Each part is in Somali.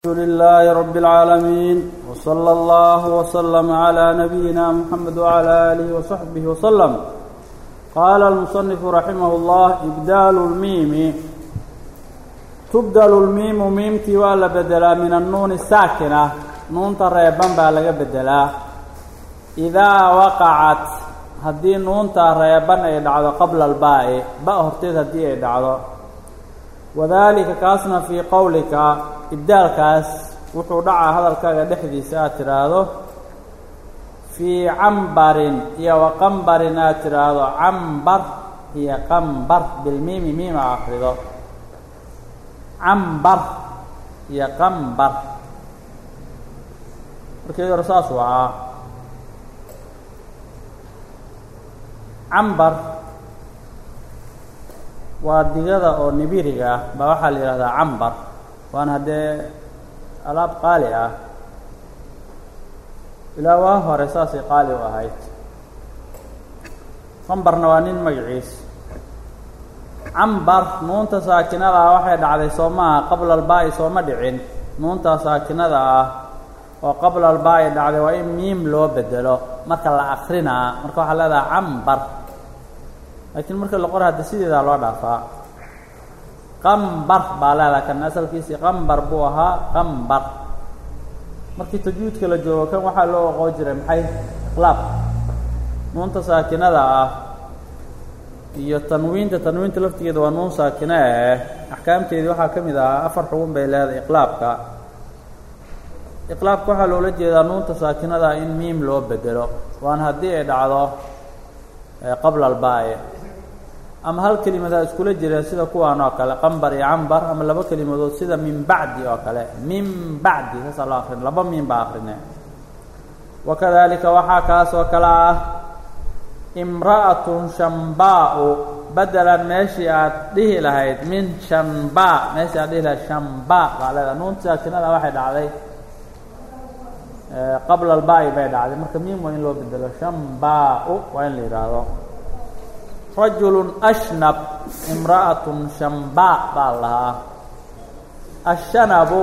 الحمد لله رب العالمين وصلى الله وسلم على نبينا محمد وعلى آله وصحبه وسلم قال المصنف رحمه الله إبدال الميم تبدل الميم miimtii waa la bedelaa min الnuun الsaakinة nuunta reeban baa laga bedelaa إidaa waqacat haddii nuunta reeban ay dhacdo qabla اlbaa'i ba horteed haddii ay dhacdo wadalika kaasna fii qowlika ibdaalkaas wuxuu dhacaa hadalkaaga dhexdiisa aad tidhaahdo fii cambarin iyo wa qambarin aad tidhaahdo cambar iyo qambar bilmiimi miima akrido cambar iyo qambar. Markii hore saas wahaa cambar waa digada oo nibiriga ah baa waxaa la yidhahdaa cambar. Waana haddee alaab qaali ah. Ilaa waa hore saasay qaali u ahayd. Qambarna waa nin magaciis. Cambar nuunta saakinada ah waxay dhacday soo maaha albaa'i sooma dhicin. Nuunta saakinada ah oo qabla albaa'i dhacday waa in miim loo bedelo marka la akrinaa marka waxaa leedaha cambar laakiin marka la qora hadda sideedaa loo dhaafaa. Qambar baa leedaha kan asalkiisii qambar buu ahaa qambar. Markii tajwiidka la joogo kan waxaa loo oqoon jiray maxay? Iqlaab. Nuunta saakinada ah iyo tanwiinta tanwiinta laftigeeda waa nuun saakine. Eh axkaamteedii waxaa ka mid ahaa afar xugun bay leedahay iqlaabka. Iqlaabka waxaa loola jeedaa nuunta saakinada ah in miim loo bedelo waana haddii ay dhacdo qabla albaa'i ama hal kelimadaa iskula jira sida kuwaan oo kale qambar iyo cambar ama laba kelimadood sida min bacdi oo kale. Min bacdi saasaa loo akrin laba miin baa akrine wakadalika waxaa kaas oo kale ah imra'atun shambaau. Bedelan meeshii aad dhihi lahayd min shamba meeshii aad dhihi lahayd shamba baa leedahay. Nuunta saakinada waxay dhacday qabla albaa'i bay dhacday. Marka miim waa in loo bedelo shambaa-u waa in la yidhaahdo rajulu ashnab imra'atun shambaa baa lahaa ashanabu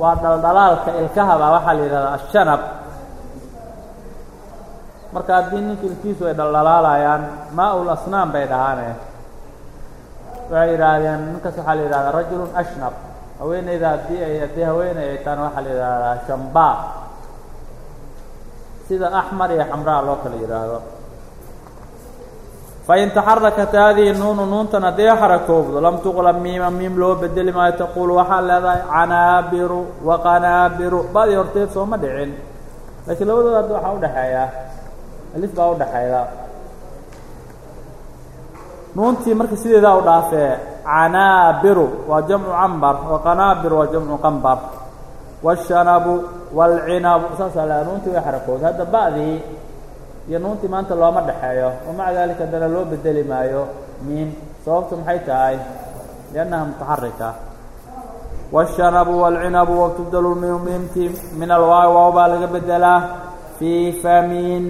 waa dhaldhalaalka ilkaha baa waxaa la yidhahdaa ashanab marka haddii ninka ilkiisu ay dhaldhalaalayaan maa-ul asnaam bay dhahaane. Waxay yidhaahdeen ninkaas waxaa la yidhahdaa rajulun ashnab. Haweeneyda haddii ay haddii haweeney ay taana waxaa la yidhahdaa shambaa sida axmar iyo xamraa loo kala yidhaahdo fain taxarakat haadihi nuunu nuuntan hadday xarakoobdo lam tuqlab miima miim loo bedeli maayo taquulu waxaa leedahay canaabiru wa qanaabiru badii horteed sooma dhicin laakiin labadooda hadda waxaa udhexeeya alif baa udhexeeya nuuntii marka sideedaa u dhaafee canaabiru waa jamcu cambar wa qanaabiru waa jamcu qambar waashanabu waalcinabu saasaa leedahay nuuntii way xarakooda hadda ba'dii iyo nuuntii maanta looma dhexeeyo wamaca dalika haddana loo bedeli maayo miim sababtu maxay tahay? Liannaha mutaxarika waashanabu waalcinabu watubdalu miim miimtii min alwaawi waaw baa laga bedelaa fii famin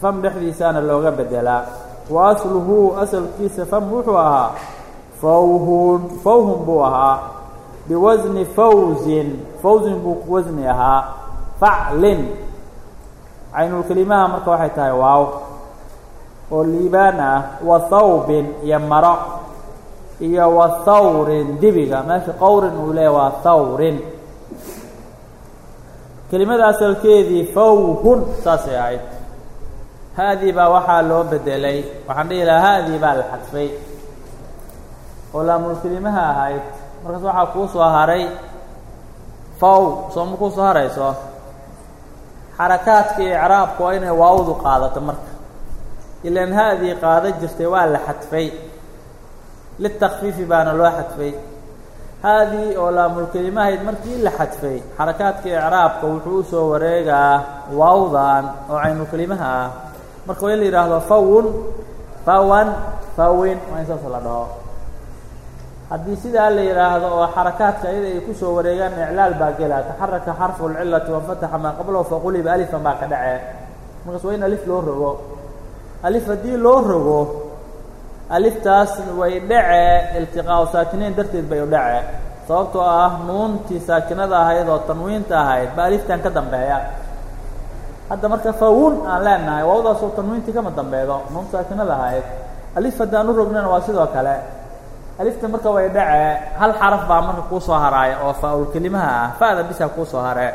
fam dhexdiisaana looga bedelaa. Wa asluhu asalkiisa fam wuxuu ahaa fawhun fawhun buu ahaa biwasni fawzin fawzin buu wasni ahaa faclin caynulkelimaha marka waxay tahay waaw. oo liibaan ah wa thawbin iyo maro iyo wa thawrin dibiga. Meesha qowrin uu leeya waa thawrin. Kelimada asalkeedii fawhun saasay ahayd. Haadii baa waxaa loo bedelay. Waxaan dhihi lahaa haadii baa la xadfay. oo laamulkelimaha ahayd. Markaas waxaa kuu soo haray. Faw soo ma kuu soo harayso xarakaadka iyo icraabka waa inay waawdu qaadato marka. Ilaan qaado jirtay waa la xadfay. Litakfiifi baana loo xadfay. Haadii oo laamulkelimahayd markii la xadfay xarakaadka icraabka wuxuu u soo wareegaa waawdan oo caynulkelimaha ah. Marka waa in la yidhaahdo fawun fawan fawin waa in saas la dhaho haddii sidaa la yidhaahdo oo xarakaadka iyada ay ku soo wareegaan iclaal baa gela taxaraka xarfu lcilati wanfataxa maa qablahu faquliba alifan baa ka dhace. Markaas waa in alif loo rogo. Alif haddii loo rogo aliftaas way dhace iltiqaau saakiniin darteed bay u dhace. Sababtoo ah nuuntii saakinada ahayd oo tanwiinta ahayd ba aliftan ka dambeeya. Hadda marka fawun aan leenahay waawdaasoo tanwiintii kama dambeedo nuun saakinada ahayd. Alif haddaan u rognana waa sidoo kale alifta marka way dhacee hal xaraf baa marka kuu soo haraaya oo faa-ul kelimaha ah fa-da bisa kuu soo haree.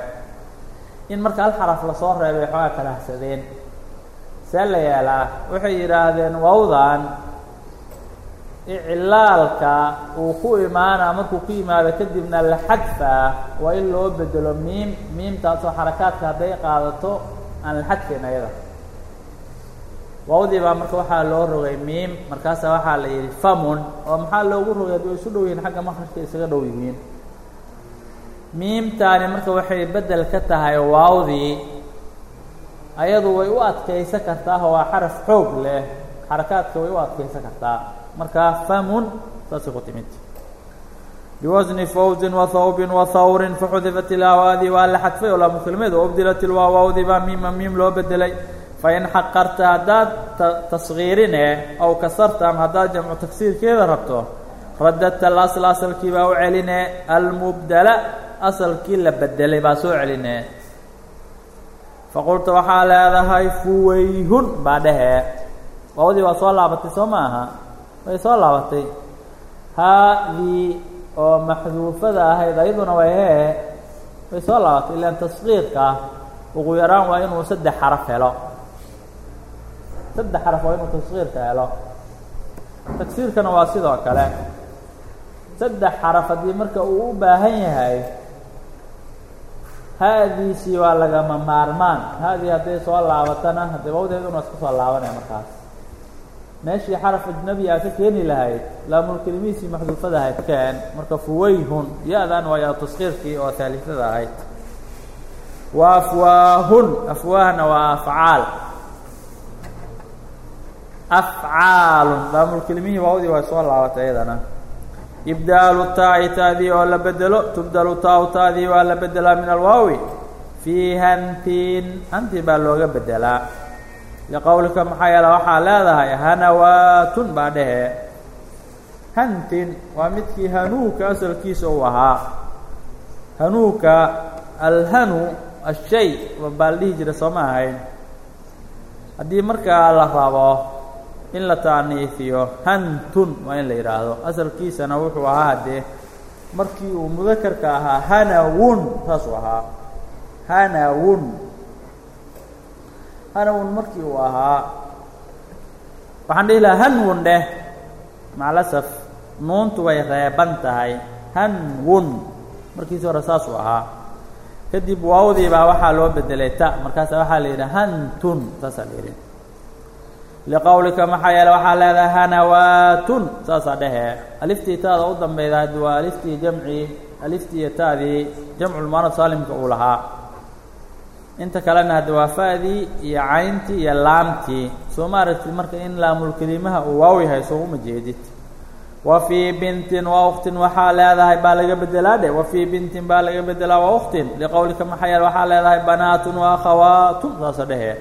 In marka hal xaraf la soo reebay xoogaa kala hasadeen see la yeelaa waxay yidhaahdeen waawdan iclaalka uu ku imaanaa markuu ku yimaado kadibna la xadfaa waa in loo bedelo miim miimtaasoo xarakaadka hadday qaadato aan la xadfayn ayada waawdii baa marka waxaa loo rogay miim markaasa waxaa la yidhi famun oo maxaa loogu rogay haddi way isu dhow yihiin xagga makrajka isaga dhow yihiin? Miimtaani marka waxay beddel ka tahay waawdii ayadu way u adkaysan kartaa oo waa xaraf xoog leh xarakaadka way u adkaysan kartaa. Marka famun saasay ku timid. Biwasni fawzin wahawbin wahawrin faxudifat ilaawaadii waa la xadfay oo ubdilat ilwaawawdii baa miima miim loo bedelay fain xaqarta haddaad tasgiirine aw kasarta ama haddaad jamcu tagsiirkeeda rabto radadta alasl asalkii baa u celine almubdala asalkii la bedelay baa soo celine faqulta waxaa leedahay fuwayhun baa dhehee waawdii waa soo laabatay soo ma aha way soo laabatay haadii oo maxduufada ahayd ayaduna way hee way soo laabatay ilaan tasqiirka ugu yaraan waa inuu saddex xaraf helo saddex xaraf waa inuu tasqiirka helo. Tagsiirkana waa sidoo kale. Saddex xaraf haddii marka uu u baahan yahay haadiisii waa lagama maarmaan. Haadii hadday soo laabatana haddee wawdeeduna iska soo laabanaya markaas. Meeshii xaraf ajnabi ka keeni lahayd laamulkelimihiisii maxduufada ahayd keen. Marka fuwayhun ya-dan waa yaa oo haalisada ahayd. Wa afwaahun afwaahna waa afcaal afcaalun laamulkelimihii waawdii waa soo laabatay iyadana ibdaalu taa'i taadii oo la bedelo tubdalu taau taadii waa la bedelaa min alwaawi fii hantin hanti baa looga bedelaa liqowlika maxaa yeele waxaa leedahay hanawaatun baa dhehe hantin waa midkii hanuuka asalkiisa uu ahaa hanuuka alhanu ashay baa la dhihi jira soo ma ahayn haddii markaa la rabo in la taaniifiyo hantun waa in la yidhaahdo asalkiisana wuxuu ahaa haddee markii uu mudakarka ahaa hanawun saasuu ahaa. Hanawun hanawun markii uu ahaa waxaan dhihi lahaa hanwun dheh. Macalasaf nuuntu way reeban tahay. Hanwun markiisi hore saasuu ahaa. Kadib waawdii baa waxaa loo bedelay ta. Markaasa waxaa la yidhi hantun saasaa la yidhi liqowlika maxaa yeele waxaa leedahay hanawaatun saasaa dhehe. Aliftii taada u dambeyda haddi waa aliftii jamci aliftii iyo taadii jamculmuanad saalimka uu lahaa. Inta kalena haddi waa fa'dii iyo cayntii iyo laamtii soo ma aragtid marka in laamulkelimaha uu waaw yahay soo uma jeedid. Wa fii bintin wa uktin waxaa leedahay baa laga bedelaa dhe wa fii bintin baa laga bedelaa wa uktin liqowlika maxaa yeele waxaa leedahay banaatun wa akhawaatun saasa dhehe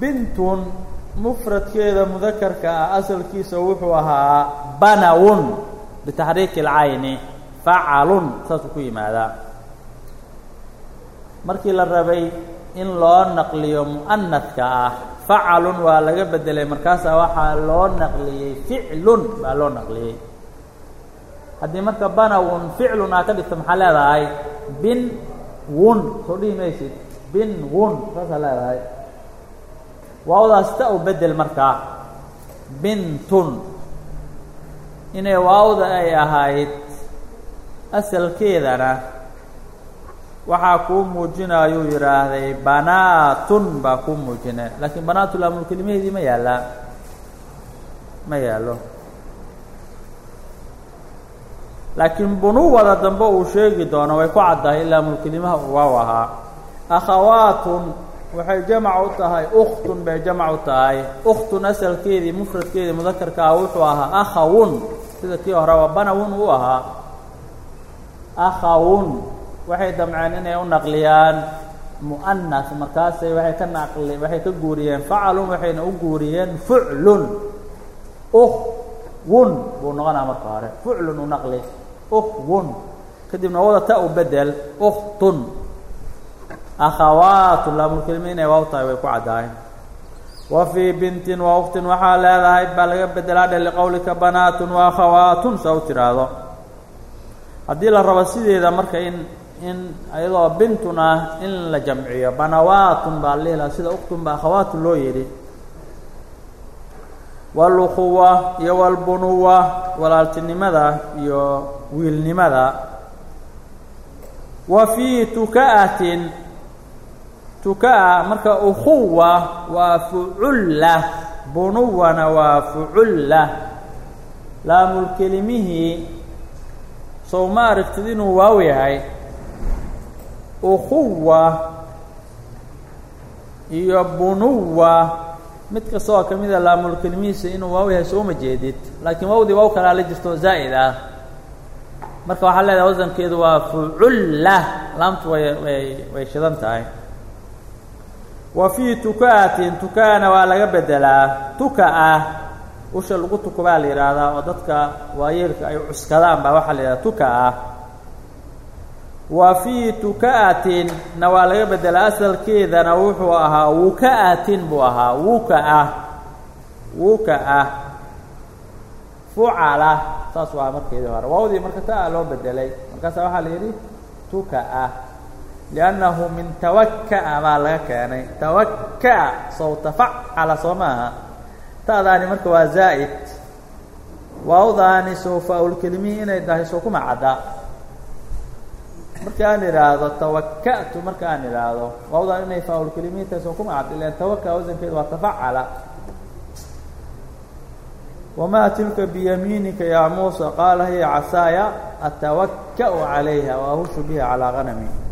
bintun mufradkeeda mudakarka ah asalkiisa wuxuu ahaa banawun bitaxriiki اlcayni facalun saasuu ku yimaadaa. Markii la rabay in loo naqliyo mu'anadka ah facalun waa laga bedelay markaasaa waxaa loo naqliyey ficlun baa loo naqliyey. Haddii marka banawun ficlun aa ka dhigta maxaa leedahay? Bin wun soo dhihi maysid. Bin wun saasaa leedahay waawdaas ta u bedel markaa bintun. Inay waawda ay ahayd asalkeedana waxaa kuu muujinayuu yidhaahday banaatun baa kuu muujina laakiin banaatu laamulkelimaheedii ma yaallaa ma yaallo. Laakiin bunuwada dambe uu sheegi doono way ku caddahay in laamulkelimaha uu waaw ahaa. Akhawaatun waxay jamac u tahay uktun bay jamac u tahay. Uktun asalkeedii mufradkeedii mudakarka ah wuxuu ahaa akhawun. Sida kii hore waa banawun uu ahaa. Akhawun. Waxay damceen inay u naqliyaan mu'anas markaasay waxay ka naqli waxay ka guuriyeen facalun waxayna u guuriyeen fuclun. Uk wun buu noqonaa marka hore. Fuclun u naqli. Ukhwun. Kadibna wada ta u bedel. Ukhtun akhawaatun laamulkelima inay waaw tahay way ku caddahay wa fii bintin wa uktin waxaa leedahay baa laga bedelaa dhe liqowlika banaatun wa akhawaatun saa u tiraahdo haddii la rabo sideeda marka in in iyadoo bintun ah in la jamciyo banawaatun baa la sida uktun ba akhawaatun loo yidhi. Waluquwa iyo walbunuwa walaaltinimada iyo wiilnimada. Wa fii tuka'atin tukaa marka ukhuwa waa fuculla bunuwana waa fuculla laamulkelimihii sow ma aragtid inuu waaw yahay? Ukhuwa iyo bunuwa mid kasta oo ka mida laamulkelimihiisa inuu waaw yahay sooma jeedid laakiin wawdii waaw kalaa la jirto zaa'id ah marka waxaa leedahay wasankeedu waa fuculla laamtu way way way shidan tahay wa fii tuka'atin tukaana waa laga bedelaa tuka-a usha lagu tukubaa la yidhaahdaa oo dadka waayeelka ay cuskadaan baa waxaa la yidhahdaa tuka-a wa fii tuka'atin na waa laga bedelaa asalkeedana wuxuu ahaa wuka'atin buu ahaa. Wuka-a wuka-a fucala saas waa markeedii hore. Waawdii marka ta-a loo bedelay. Markaasa waxaa la yidhi tuka-a liannahu min tawaka'a baa laga keenay tawaka'a sawta facala soo maaha ta'daani marka waa zaa'id waawdaani soo faa-ulkelimihii inay dahay soo kuma cadda marka aan idhaahdo tawaka'tu marka aan idhaahdo waawdaan inay faa-ulkelimihii tahay soo kuma cadda ilan tawaka wasankeedu waa tafacala wamaa tilka biyamiinika yaa muusa qaala hiya casaaya atawaka'u calayha wa biha calaa ganami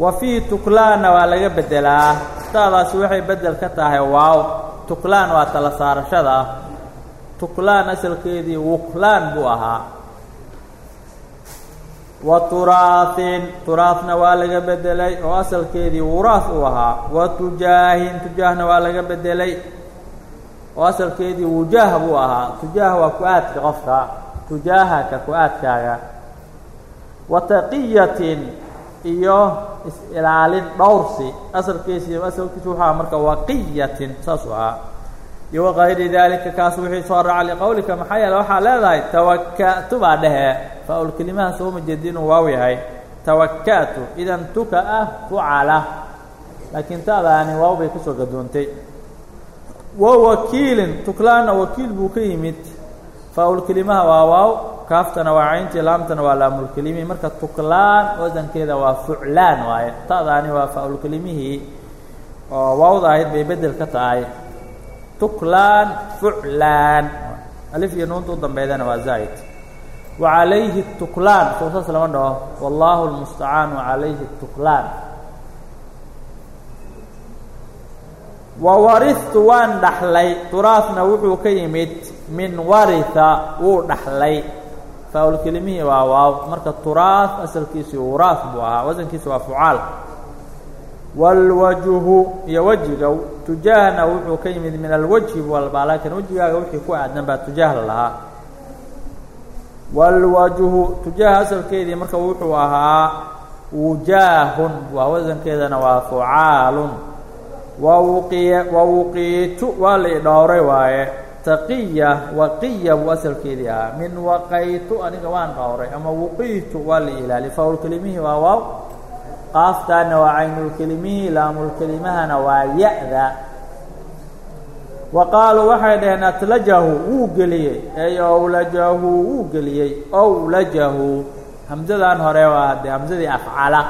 wa fii tuklaanna waa laga bedelaa. Taadaasi waxay bedel ka tahay waaw. Tuklaan waa tala saarashada. Tuklaan asalkeedii wuklaan buu ahaa. Wa turaahin turaahna waa laga bedelay oo asalkeedii wuraah uu ahaa. Wa tujaahin tujaahna waa laga bedelay oo asalkeedii wujaah buu ahaa. Tujaah waa ku-aadka qofka. Tujaahaka ku-aadkaaga. Wa taqiyatin iyo is-ilaalin dhowrsi. Asalkiisi asalkiisu wuxuu aha marka waqiyatin saasuu ahaa iyo wakayri daalika kaas wixii soo raaca liqowlika maxaa yeele waxaa leedahay tawaka'tu baa dhehe faa-ulkelimaha sooma jeedi inuu waaw yahay. Tawaka'tu idan tuka-a fucala laakiin ta'daani waaw bay ku soo gadoontay. Wa wakiilin tuklaanna wakiil buu ka yimid. Faa-ulkelimaha waa waaw kaaftana waa cayntii laamtana waa laamulkelimi marka tuklaan wasankeeda waa fuclaan waaye. Ta'daani waa faa-ulkelimihii oo waawda ahayd bay bedel ka tahay. Tuklaan fuclaan. Alif iyo nuunta u dambeydana waa zaa'id wa tuklaan. Soo lama dhaho. Wallaahu lmustacaanu calayhi tuklaan. Wa warihtu waan dhaxlay. Turaafna wuxuu ka yimid min waritha wuu dhaxlay faa-ulkelimihii waa waaw. Marka turaaf asalkiisii wuraaf buu ahaa. Wasankiisa waa fucaal. Wاlwajhu iyo wejiga tujaahna wuxuu ka yimid min alwajhi walba laakiin wejigaaga wixii ku aadan baa tujaah la lahaa. Wاlwajhu tujaah asalkeedii marka wuxuu ahaa wujaahun waa wasankeedana waa fucaalun. Wawuqiya wawuqiitu waa la idhowray waaye taqiya waqiya buu asalkeedii ahaa min waqaytu aniga waan dhowray ama wuqiitu waa la ilaaliy faa-ulkelimihii waa waaw. Qaaftaana waa caynulkelimihii laamulkelimahana waa ya-da. Wa qaaluu waxay dhaheen atlajahu wuu geliyey. Ay owlajahu wuu geliyey. Owlajahu hamsadan hore waa haddee hamsadii afcala.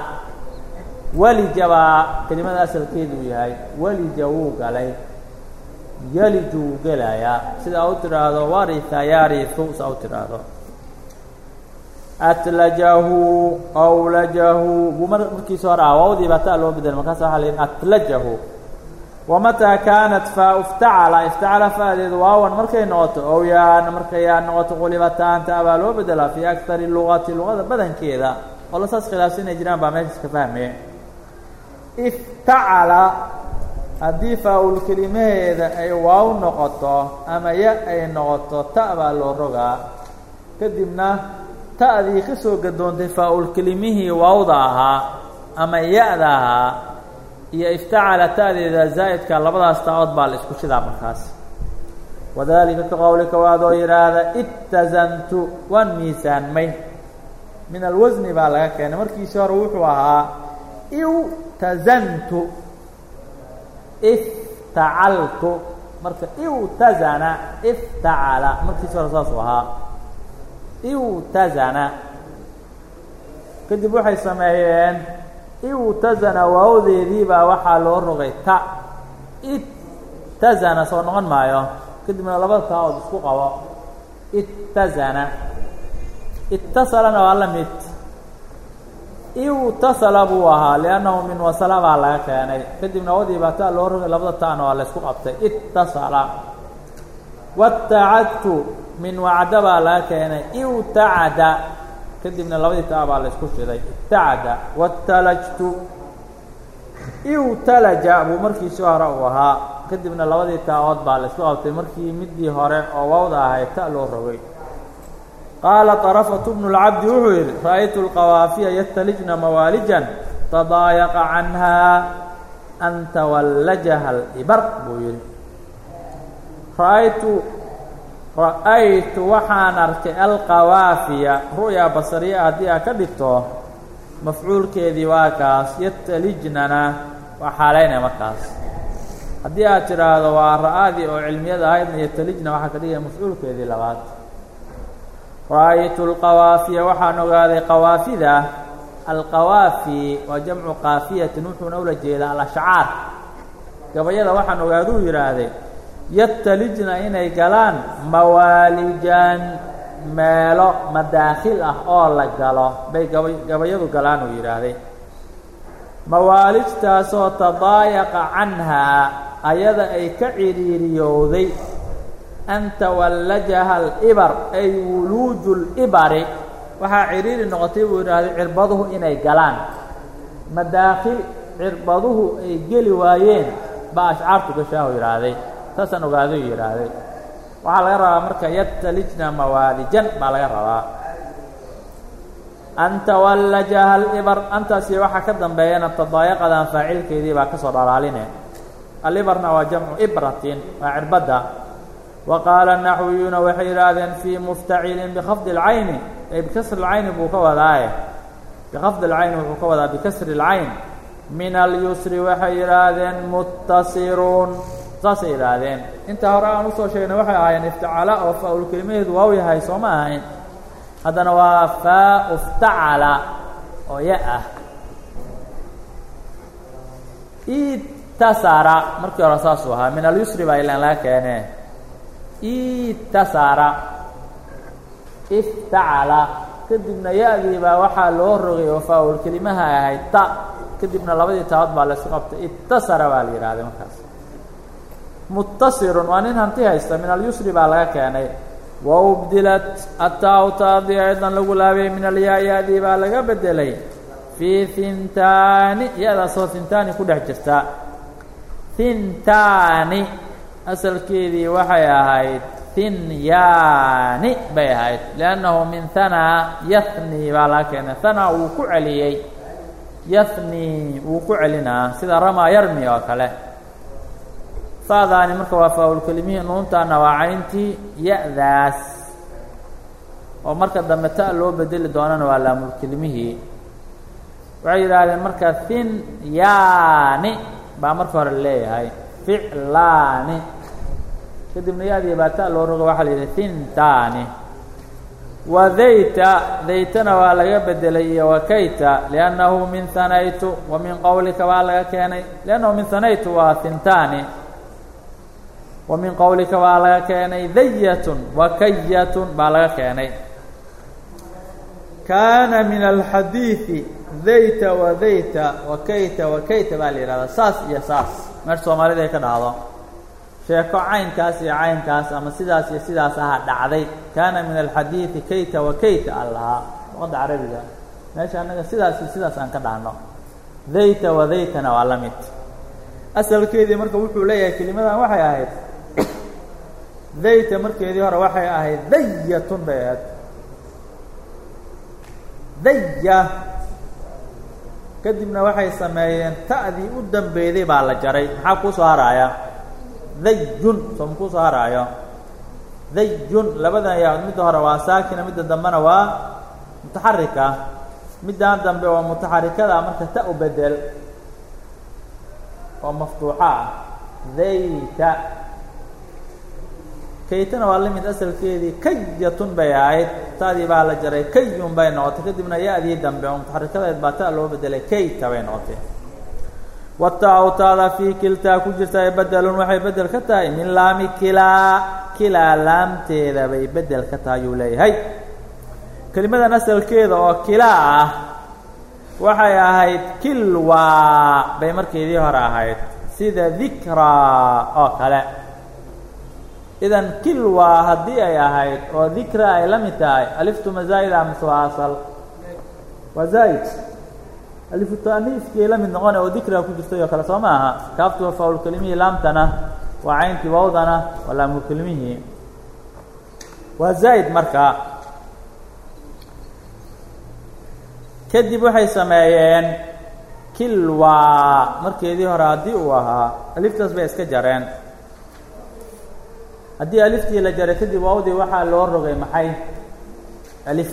Welija baa kelimada asalkeeduu yahay welija wuu galay yeliju wuu gelayaa sida u tidhaahdo waritha yarihu saa u tidhaahdo atlajahu awlajahu. Buu markiisa hore ah waawdii baa ta loo bedel markaas waxa la yidhi atlajahu. Wamataa kaanat faa iftacala iftacala faadeedu waawan markay noqoto ow yaana markay yaa noqoto qulibataanta baa loo bedelaa fii akari lugati luqada badankeeda. Oo lasaas khilaafsan jiraan baa meeshaas ka fahmee. Iftacala haddii faa-ul kelimaheeda ay waaw noqoto ama ya ay noqoto ta baa loo rogaa. Kadibna ta'dii ka soo gadoontay faa-ul kelimihii waawda ahaa ama ya-da ahaa iyo iftacala ta'deeda zaa'idka labadaas taa-ood baa la isku shidaa markaas. Wadalika ka qowlika waadoo yidhaahda itazantu waan miisaanmay min alwasni baa laga keenay. Markiisi hore wuxuu ahaa iwtazantu iftacaltu marka iwtazana iftacala markiisi hore saasuu ahaa iwtazana kadib waxay sameeyeen iwtazana waawdeedii baa waxaa loo rogay ta itazana soo noqon maayo kadibna labada taa-ood isku qabo itazana itasalana waa la mid iwtasala buu ahaa liannahu min wasala baa laga keenay. Kadibna wadii baa loo rogay labada ta'na waa la isku qabtay. Itasala watacadtu min wacda baa laga keenay. Iwtacada. Kadibna labadii ta baa la isku shiday. Itacada watalajtu iwtalaja buu markiisi hore uu ahaa. Kadibna labadii taa-ood baa la isku qabtay. Markii midii hore oo wawda ahayd ta loo rogay qaala طarafatu bnu اlcabdi wuxuu yidhi ra'aytu اlqawaafiya yatalijna mawaalijan tadaayaqa canhaa an tawallajaha اlibar buu yidhi ra'aytu ra'aytu waxaan arkay alqawaafiya ru'ya basariya haddii aad ka dhigto mafcuulkeedii waa kaas yatalijnana waa xaalaynaya markaas haddii aad tidhaahdo waa ra'adii oo cilmiyada ahaydna yatalijna waxaa ka dhigaya mafcuulkeedii labaad ra'aytu alqawaafiya waxaan ogaaday qawaafida. Alqawaafi waa jamcu qaafiyatin wuxuuna ula jeedaa alashcaar. Gabayada waxaan ogaaduu yidhaahday yatalijna inay galaan mawaalijan meelo madaakhil ah oo la galo. Bay gaba gabayadu galaan uu yidhaahday mawaalijtaasoo tadaayaqa canhaa ayada ay ka cidhiiriyowday an tawallajaha alibar ay wuluuju libari waxaa cidhiiri noqotay buu yidhaahday cirbaduhu inay galaan madaakhil cirbaduhu ay geli waayeen baa ashcaartu gashaahu yidhaahday saasaan ogaaduu yidhaahday waxaa laga rabaa marka yatalijna mawaalijan baa laga rabaa an tawallajaha alibar antaasi waxaa ka dambeeyana tadaayaqadan faacilkeedii baa ka soo dhalaaline alibarna waa jamcu ibratin waa cirbadda wa qaala naxwiyuuna waxay yidhaahdeen fii muftacilin bikafdi اlcayni ay bikasri اlcayni buu ka wadaaye bikafdi اlcayni wuxuu ka wadaa bikasri اlcayn min alyusri waxay yidhaahdeen muttasiruun saasay yidhaahdeen intaa hore aan usoo sheegnay waxay ahaayeen iftacala oo faa-ul kelimaheedu waaw yahay soo ma ahayn haddana waa faa iftacala oo ya ah itasara markii hore saasuu ahaa min alyusri baa ilaan laga keene itasara iftacala. Kadibna ya-dii baa waxaa loo rogay oo faa-ul kelimaha ahayd ta kadibna labadii taabad baa laysku qabtay. Itasara baa la yidhahday markaas. Mutasirun waa nin hanti haysta. Min alyusri baa laga keenay. Wa ubdilat ataa taadii aydan lagu laabiyey min alyaa-yaadii baa laga bedelay. Fii hintaani ya-daasoo ku dhex jirta. Hintaani asalkeedii waxay ahayd hinyaani bay ahayd liannahu min hanaa yahni baa laga keenay. Hanaa wuu ku celiyey. Yahni wuu ku celinaa sida ramaa yarmi oo kale. Saadaani marka waa faa-ul kelimihii nuuntaana waa cayntii ya-daas. Oo marka dambe ta loo bedeli doonana waa laamulkelimihii waxay yidhaahdeen marka hinyaani baa marka hore leeyahay ficlaani kadibna ya-dii baa ta loo rogo waxaa la yidhaha hintaani wa dayta daytana waa laga bedelay iyo wakayta liannahu min hanaytu wa min qowlika waa laga keenay. Liannahu min hanaytu waa hintaani wa min qowlika waa laga keenay. Dayatun wakayatun baa laga keenay. Kaana min alxadiidi dayta wadayta wakayta wakayta baa la yidhahdaa. Saas iyo saas. Meesha soomaalida ay ka dhacdo sheeko caynkaas iyo caynkaas ama sidaas iyo sidaas aha dhacday. Kaana min alxadiidi kayta wakayta aan lahaa luqadda carabiga meesha annaga sidaas iyo sidaas aan ka dhahno dayta wadaytana waa la mid. Asalkeedii marka wuxuu leeyahay kelimadan waxay ahayd. Dayta markeedii hore waxay ahayd dayatun bay ahayd. Daya kadibna waxay sameeyeen ta'dii u dambeyday baa la jaray. Maxaa kuu soo haraaya dayjun sooma kuu soo dayjun labadan yaa midda hore waa saakina midda dambena waa mutaxarika. Middan dambe waa mutaxarikada marka ta u bedel oo maftuuxa. Ah dayta kaytana waa la mid asalkeedii kayatun bay ahayd. Ta'dii baa la jaray. Kayun bay noqotay. Kadibna ya-dii dambe oo mutaxarikadeed baa ta loo bedelay. Kayta bay noqotay wata-u taada fii kiltaa ku jirta ee bedelun waxay bedel ka tahay min laami kilaa kilaa laamteeda bay bedel ka tahay yuu leeyahay. Kelimadan asalkeeda oo kilaa ah waxay ahayd kilwaa bay markeedii hore ahayd. Sida dikraa oo kale. Idan kilwaa haddii ay ahayd oo dikra ay la mid tahay aliftu mazaa'id mise waa asal? Waa zaa'id alifu taaniiskii la mid noqone oo dikra ku jirtay oo kale soo ma aha kaaftu waa faa'ulkelimihii laamtana waa caynkii wawdana waa laamulkelimihii waa zaa'id marka. Kadib waxay sameeyeen kilwaa markeedii hore haddii uu ahaa aliftaas bay iska jareen. Haddii aliftii la jaray kadib waawdii waxaa loo rogay maxay? Alif.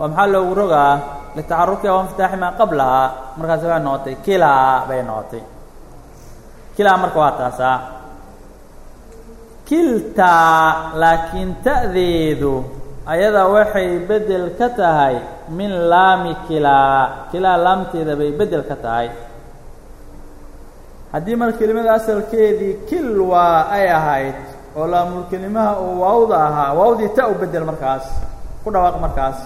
Oo maxaa loogu rogaa litacarukiha wainfitaaxi maa qablahaa markaas waxay noqotay kilaa bay noqotay kilaa marka waa taasaa kiltaa laakiin ta'deedu ayada waxay bedel ka tahay min laami kilaa kilaa laamteeda bay bedel ka tahay haddii marka kelimada asalkeedii kilwaa ay ahayd oo laamulkelimaha uu waawda ahaa waawdii ta u bedel markaas ku dhawaaq markaas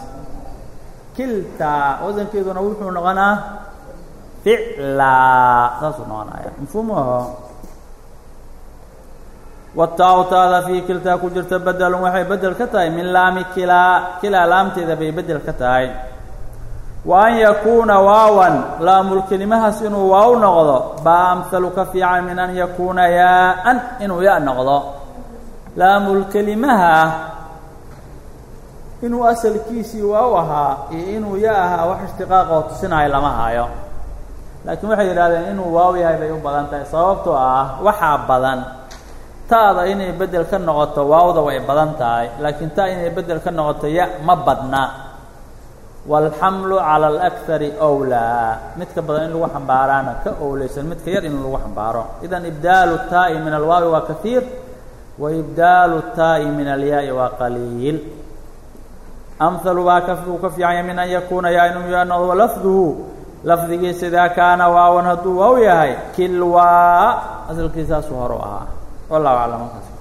kiltaa wasankeeduna wuxuu noqonaa ficlaa saasuu noqonaya mafhuumu aho wata-u taada fii kiltaa ku jirta bedelun waxay bedel ka tahay min laami kilaa kilaa laamteeda bay bedel ka tahay. Wa an yakuuna waawan laamulkelimahaas inuu waaw noqdo baa amhalu ka fiican min an yakuuna yaa-an inuu ya noqdo. Laamulkelimaha inuu asalkiisii waaw ahaa iyo inuu ya ahaa wax ishtiqaaqoo tusinayo lama hayo laakiin waxay yidhahdeen inuu waaw yahay bay u badan tahay sababtoo ah waxaa badan. Ta'da inay bedel ka noqoto waawda way badan tahay laakiin ta inay bedel ka noqoto ya ma badna. Waalxamlu cala alakari wlaa midka badan in lagu xambaaraana ka owleysan midka yar in lagu xambaaro idan ibdaalu taa'i min alwaawi waa kaiir wa ibdaalu taa'i min alyaai waa qaliil amhalu baa kuu ka fiicanya min an yakuuna yaa inuu yaa noqdo lafduhu lafdigiisa idaa kaana waawan hadduu waaw yahay kilwaa asalkiisaasu horu ahaa wallahu aclam